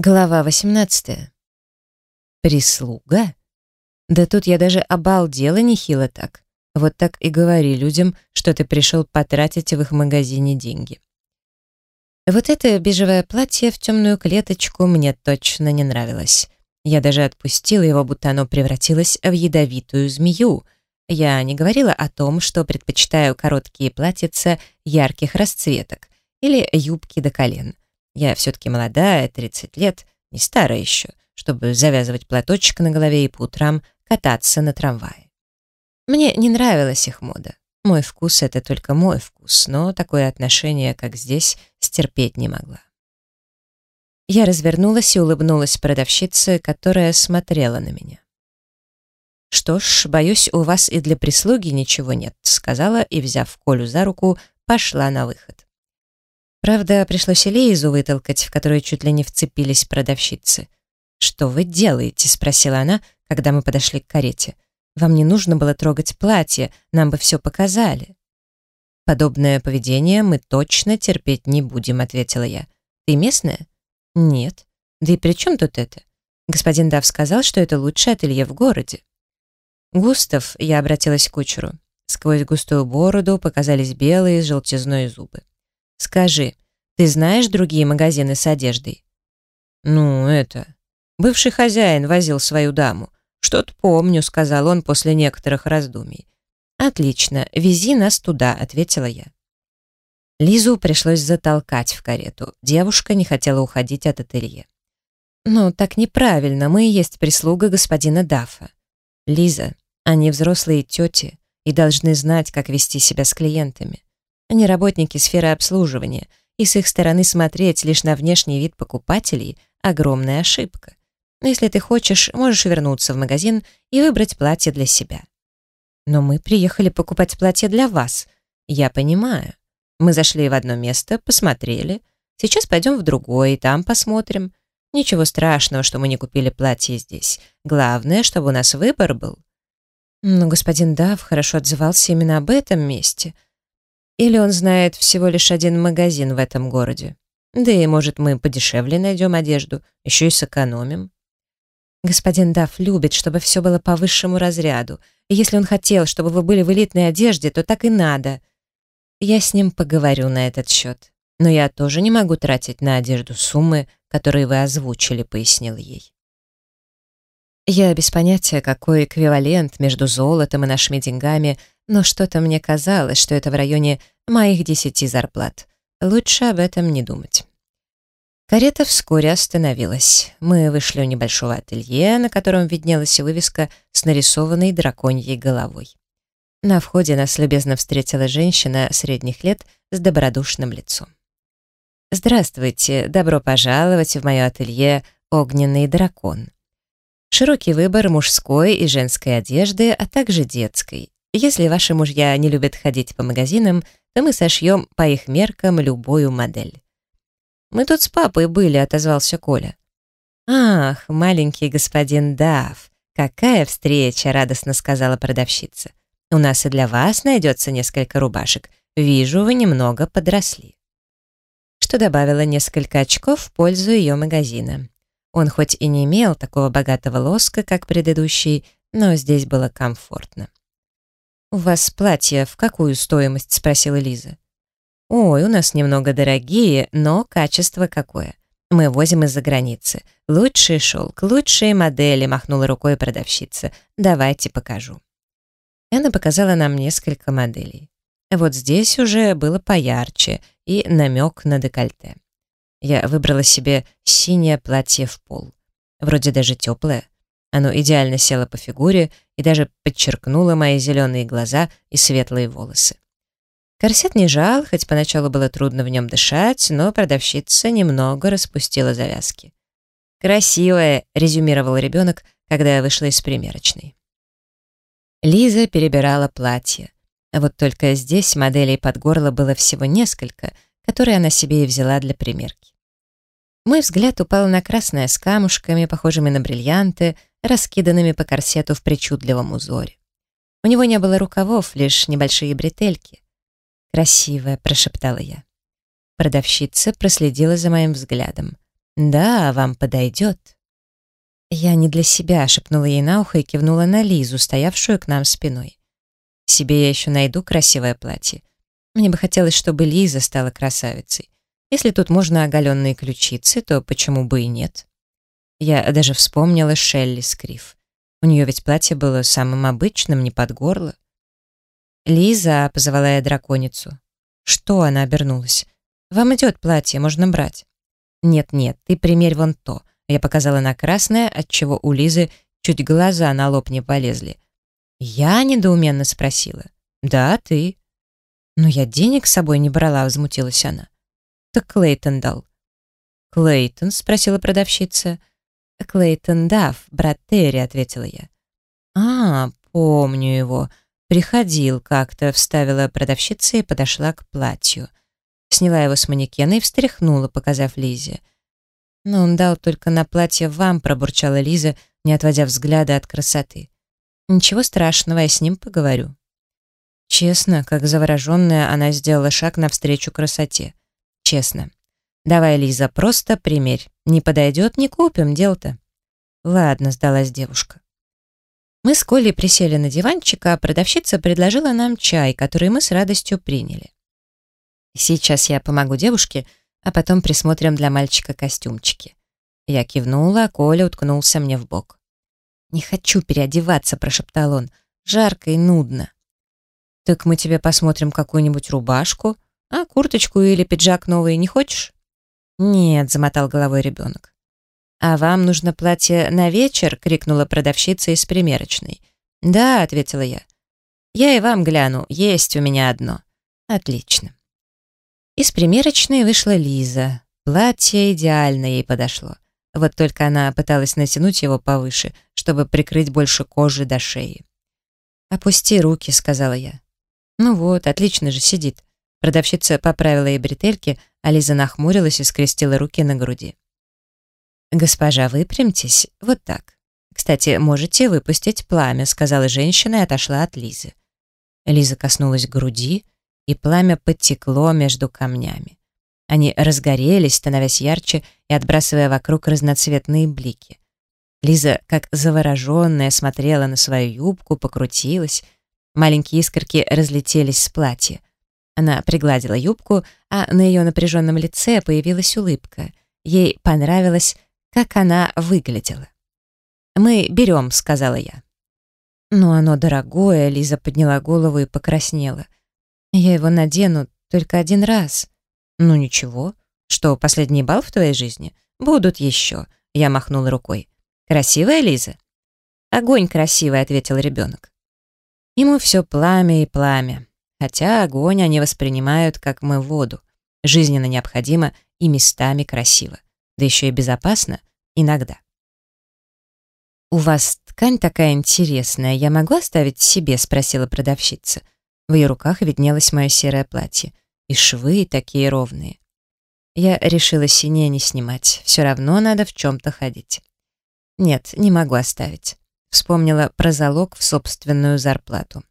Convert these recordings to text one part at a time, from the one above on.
Глава 18. Прислуга? Да тут я даже обалдела нехило так. Вот так и говори людям, что ты пришел потратить в их магазине деньги. Вот это бежевое платье в темную клеточку мне точно не нравилось. Я даже отпустила его, будто оно превратилось в ядовитую змею. Я не говорила о том, что предпочитаю короткие платьица ярких расцветок или юбки до колен. Я все-таки молодая, 30 лет, не старая еще, чтобы завязывать платочек на голове и по утрам кататься на трамвае. Мне не нравилась их мода. Мой вкус — это только мой вкус, но такое отношение, как здесь, стерпеть не могла. Я развернулась и улыбнулась продавщице, которая смотрела на меня. «Что ж, боюсь, у вас и для прислуги ничего нет», сказала и, взяв Колю за руку, пошла на выход. Правда, пришлось и Лизу вытолкать, в которую чуть ли не вцепились продавщицы. «Что вы делаете?» — спросила она, когда мы подошли к карете. «Вам не нужно было трогать платье, нам бы все показали». «Подобное поведение мы точно терпеть не будем», — ответила я. «Ты местная?» «Нет». «Да и при чем тут это? Господин Дав сказал, что это лучшее ателье в городе». «Густав», — я обратилась к кучеру. Сквозь густую бороду показались белые с желтизной зубы. Скажи, ты знаешь другие магазины с одеждой? Ну, это... Бывший хозяин возил свою даму. Что-то помню, сказал он после некоторых раздумий. Отлично, вези нас туда, ответила я. Лизу пришлось затолкать в карету. Девушка не хотела уходить от ателье. «Ну, так неправильно, мы и есть прислуга господина Дафа. Лиза, они взрослые тети и должны знать, как вести себя с клиентами. Они работники сферы обслуживания, и с их стороны смотреть лишь на внешний вид покупателей — огромная ошибка. Но если ты хочешь, можешь вернуться в магазин и выбрать платье для себя. Но мы приехали покупать платье для вас. Я понимаю. Мы зашли в одно место, посмотрели. Сейчас пойдем в другое, и там посмотрим. Ничего страшного, что мы не купили платье здесь. Главное, чтобы у нас выбор был. Но господин Дав хорошо отзывался именно об этом месте — или он знает всего лишь один магазин в этом городе. Да и, может, мы подешевле найдем одежду, еще и сэкономим. Господин Дафф любит, чтобы все было по высшему разряду. И если он хотел, чтобы вы были в элитной одежде, то так и надо. Я с ним поговорю на этот счет. Но я тоже не могу тратить на одежду суммы, которые вы озвучили, пояснил ей. Я без понятия, какой эквивалент между золотом и нашими деньгами но что-то мне казалось, что это в районе моих десяти зарплат. Лучше об этом не думать. Карета вскоре остановилась. Мы вышли у небольшого ателье, на котором виднелась вывеска с нарисованной драконьей головой. На входе нас любезно встретила женщина средних лет с добродушным лицом. «Здравствуйте, добро пожаловать в мое ателье «Огненный дракон». Широкий выбор мужской и женской одежды, а также детской. Если ваши мужья не любят ходить по магазинам, то мы сошьем по их меркам любую модель. «Мы тут с папой были», — отозвался Коля. «Ах, маленький господин Дав, какая встреча!» — радостно сказала продавщица. «У нас и для вас найдется несколько рубашек. Вижу, вы немного подросли». Что добавило несколько очков в пользу ее магазина. Он хоть и не имел такого богатого лоска, как предыдущий, но здесь было комфортно. «У вас платья в какую стоимость?» — спросила Лиза. «Ой, у нас немного дорогие, но качество какое. Мы возим из-за границы. Лучший шелк, лучшие модели», — махнула рукой продавщица. «Давайте покажу». Она показала нам несколько моделей. Вот здесь уже было поярче и намек на декольте. Я выбрала себе синее платье в пол. Вроде даже теплое. Оно идеально село по фигуре и даже подчеркнуло мои зеленые глаза и светлые волосы. Корсет не жал, хоть поначалу было трудно в нем дышать, но продавщица немного распустила завязки. «Красивая», — резюмировал ребенок, когда я вышла из примерочной. Лиза перебирала платье. А вот только здесь моделей под горло было всего несколько, которые она себе и взяла для примерки. Мой взгляд упал на красное с камушками, похожими на бриллианты, раскиданными по корсету в причудливом узоре. У него не было рукавов, лишь небольшие бретельки. «Красивая», — прошептала я. Продавщица проследила за моим взглядом. «Да, вам подойдет». «Я не для себя», — шепнула ей на ухо и кивнула на Лизу, стоявшую к нам спиной. «Себе я еще найду красивое платье. Мне бы хотелось, чтобы Лиза стала красавицей. Если тут можно оголенные ключицы, то почему бы и нет?» Я даже вспомнила Шелли Скриф. У нее ведь платье было самым обычным, не под горло. «Лиза», — позвала я драконицу. «Что?» — она обернулась. «Вам идет платье, можно брать». «Нет-нет, ты примерь вон то». Я показала на красное, отчего у Лизы чуть глаза на лоб не полезли. Я недоуменно спросила. «Да, ты». «Но я денег с собой не брала», — возмутилась она. «Так Клейтон дал». «Клейтон?» — спросила продавщица. «Клейтон Дафф, брат Терри», — ответила я. «А, помню его. Приходил как-то», — вставила продавщица и подошла к платью. Сняла его с манекена и встряхнула, показав Лизе. «Но он дал только на платье вам», — пробурчала Лиза, не отводя взгляда от красоты. «Ничего страшного, я с ним поговорю». Честно, как завороженная, она сделала шаг навстречу красоте. Честно. «Давай, Лиза, просто примерь. Не подойдет, не купим, дел-то». «Ладно», — сдалась девушка. Мы с Колей присели на диванчик, а продавщица предложила нам чай, который мы с радостью приняли. Сейчас я помогу девушке, а потом присмотрим для мальчика костюмчики. Я кивнула, а Коля уткнулся мне в бок. «Не хочу переодеваться», — прошептал он. «Жарко и нудно». «Так мы тебе посмотрим какую-нибудь рубашку, а курточку или пиджак новый не хочешь?» «Нет», — замотал головой ребенок. «А вам нужно платье на вечер?» — крикнула продавщица из примерочной. «Да», — ответила я. «Я и вам гляну, есть у меня одно». «Отлично». Из примерочной вышла Лиза. Платье идеально ей подошло. Вот только она пыталась натянуть его повыше, чтобы прикрыть больше кожи до шеи. «Опусти руки», — сказала я. «Ну вот, отлично же сидит». Продавщица поправила ей бретельки, а Лиза нахмурилась и скрестила руки на груди. «Госпожа, выпрямьтесь. Вот так. Кстати, можете выпустить пламя», — сказала женщина и отошла от Лизы. Лиза коснулась груди, и пламя подтекло между камнями. Они разгорелись, становясь ярче и отбрасывая вокруг разноцветные блики. Лиза, как завороженная, смотрела на свою юбку, покрутилась. Маленькие искорки разлетелись с платья. Она пригладила юбку, а на ее напряженном лице появилась улыбка. Ей понравилось, как она выглядела. «Мы берем», — сказала я. «Но оно дорогое», — Лиза подняла голову и покраснела — я его надену только один раз. Ну ничего. Что, последний бал в твоей жизни? Будут еще. Я махнула рукой. Красивая Лиза? Огонь красивый, ответил ребенок. Ему все пламя и пламя. Хотя огонь они воспринимают, как мы воду. Жизненно необходимо и местами красиво. Да еще и безопасно иногда. «У вас ткань такая интересная, я могу оставить себе?» — спросила продавщица. В ее руках виднелось мое серое платье. И швы такие ровные. Я решила синее не снимать. Все равно надо в чем-то ходить. Нет, не могу оставить. Вспомнила про залог в собственную зарплату.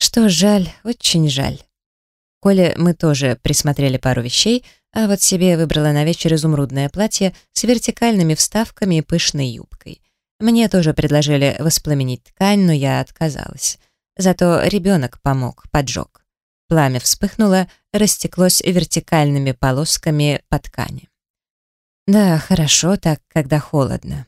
Что жаль, очень жаль. Коле мы тоже присмотрели пару вещей, а вот себе выбрала на вечер изумрудное платье с вертикальными вставками и пышной юбкой. Мне тоже предложили воспламенить ткань, но я отказалась. Зато ребенок помог, поджег. Пламя вспыхнуло, растеклось вертикальными полосками по ткани. Да, хорошо так, когда холодно.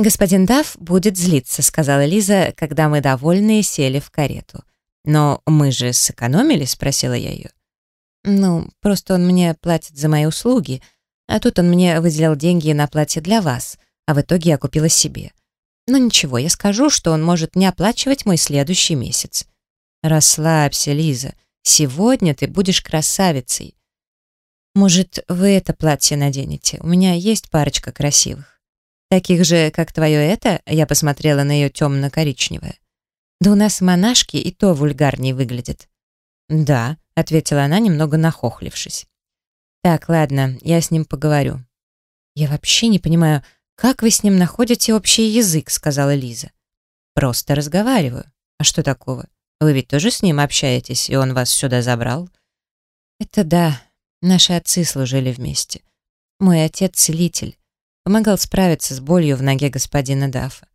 «Господин Дав будет злиться», — сказала Лиза, когда мы довольные сели в карету. «Но мы же сэкономили?» — спросила я ее. «Ну, просто он мне платит за мои услуги, а тут он мне выделил деньги на платье для вас, а в итоге я купила себе. Но «Ну, ничего, я скажу, что он может не оплачивать мой следующий месяц. Расслабься, Лиза. Сегодня ты будешь красавицей. Может, вы это платье наденете? У меня есть парочка красивых. Таких же, как твое это, я посмотрела на ее темно-коричневое. Да у нас монашки и то вульгарнее выглядят. Да, ответила она, немного нахохлившись. Так, ладно, я с ним поговорю. Я вообще не понимаю, «Как вы с ним находите общий язык?» — сказала Лиза. «Просто разговариваю. А что такого? Вы ведь тоже с ним общаетесь, и он вас сюда забрал?» «Это да. Наши отцы служили вместе. Мой отец — целитель. Помогал справиться с болью в ноге господина Даффа.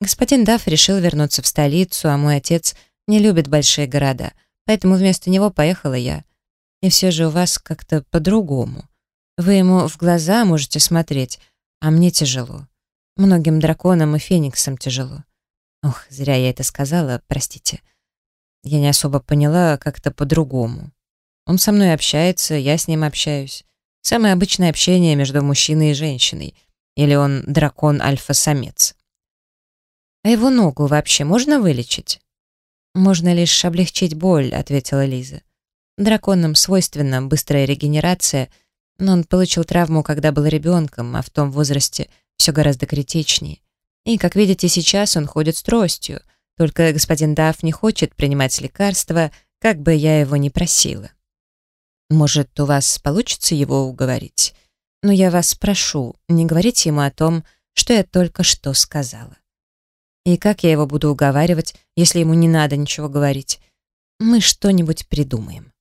Господин Дафф решил вернуться в столицу, а мой отец не любит большие города, поэтому вместо него поехала я. И все же у вас как-то по-другому. Вы ему в глаза можете смотреть, а мне тяжело. Многим драконам и фениксам тяжело. Ох, зря я это сказала, простите. Я не особо поняла как-то по-другому. Он со мной общается, я с ним общаюсь. Самое обычное общение между мужчиной и женщиной. Или он дракон альфа-самец. А его ногу вообще можно вылечить? Можно лишь облегчить боль, ответила Лиза. Драконам свойственна быстрая регенерация, но он получил травму, когда был ребенком, а в том возрасте все гораздо критичнее. И, как видите, сейчас он ходит с тростью, только господин Дафф не хочет принимать лекарства, как бы я его ни просила. Может, у вас получится его уговорить? Но я вас прошу, не говорите ему о том, что я только что сказала. И как я его буду уговаривать, если ему не надо ничего говорить? Мы что-нибудь придумаем.